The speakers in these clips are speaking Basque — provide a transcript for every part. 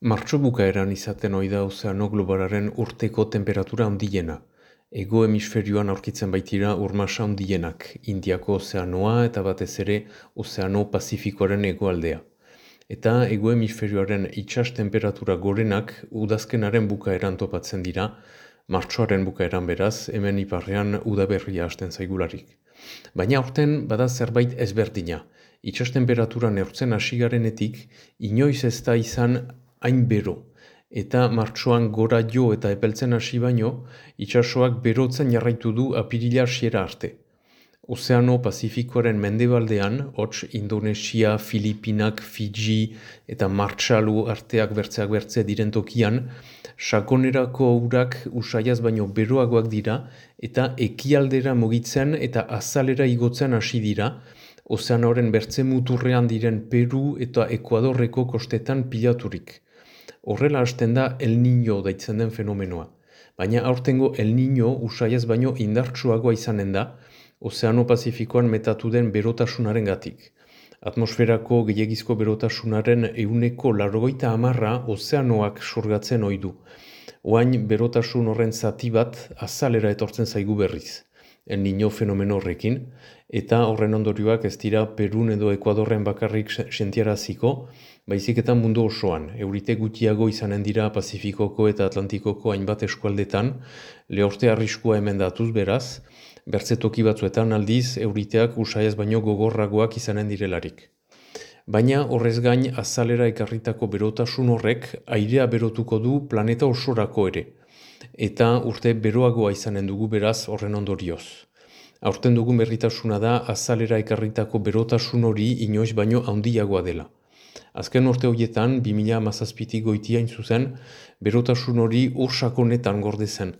Martxo bukaeran izaten ohi da ozeano globalaren urteko temperatura handiena. Ego hemisferioan aurkitzen baitira urmasa handienak, Indiako ozeanoa eta batez ere ozeano Pazifikoaren hegoaldea. Eta ego hemisferioaren itsas temperatura gorenak udazkenaren bukaeran topatzen dira, martxoaren bukaeran beraz, hemen iparrean udaberria hasten zaigularik. Baina aurten bada zerbait ezberdina. Itsas temperatura neurtzen hasi garenetik, inoiz ez da izan hain bero. Eta martxoan gora jo eta epeltzen hasi baino, itsasoak berotzen jarraitu du apirila hasiera arte. Ozeano Pazifikoaren mendebaldean, hots Indonesia, Filipinak, Fiji eta Martxalu arteak bertzeak bertze diren tokian, sakonerako urak usaiaz baino beroagoak dira eta ekialdera mugitzen eta azalera igotzen hasi dira, ozeanoren bertze muturrean diren Peru eta Ekuadorreko kostetan pilaturik. Horrela hasten da El Niño daitzen den fenomenoa. Baina aurtengo El Niño usaiaz baino indartsuagoa izanen da, Ozeano Pazifikoan metatu den berotasunaren gatik. Atmosferako gehiagizko berotasunaren euneko largoita amarra ozeanoak sorgatzen oidu. Oain berotasun horren zati bat azalera etortzen zaigu berriz. El Niño fenomeno horrekin, eta horren ondorioak ez dira Perun edo Ekuadorren bakarrik sentiaraziko, baizik eta mundu osoan. Eurite gutiago izanen dira Pazifikoko eta Atlantikoko hainbat eskualdetan, lehorte arriskua hemen datuz beraz, bertze toki batzuetan aldiz euriteak usaiaz baino gogorragoak izanen direlarik. Baina horrez gain azalera ekarritako berotasun horrek airea berotuko du planeta osorako ere, eta urte beroagoa izanen dugu beraz horren ondorioz. Aurten dugun berritasuna da azalera ekarritako berotasun hori inoiz baino handiagoa dela. Azken urte horietan, 2000 amazazpitik goitiain zuzen, berotasun hori ursakonetan gorde zen.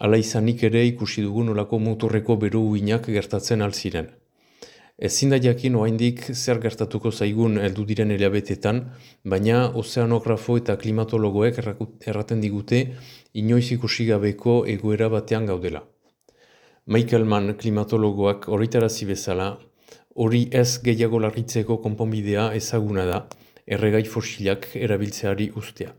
Hala izanik ere ikusi dugun olako motorreko beru gertatzen alziren. Ezin da jakin oaindik zer gertatuko zaigun heldu diren helabetetan, baina ozeanografo eta klimatologoek erraten digute inoiz ikusi gabeko egoera batean gaudela. Michael Mann klimatologoak horretarazi bezala, Hori ez gehiago larritzeko konponbidea ezaguna da, erregai fosilak erabiltzeari ustea.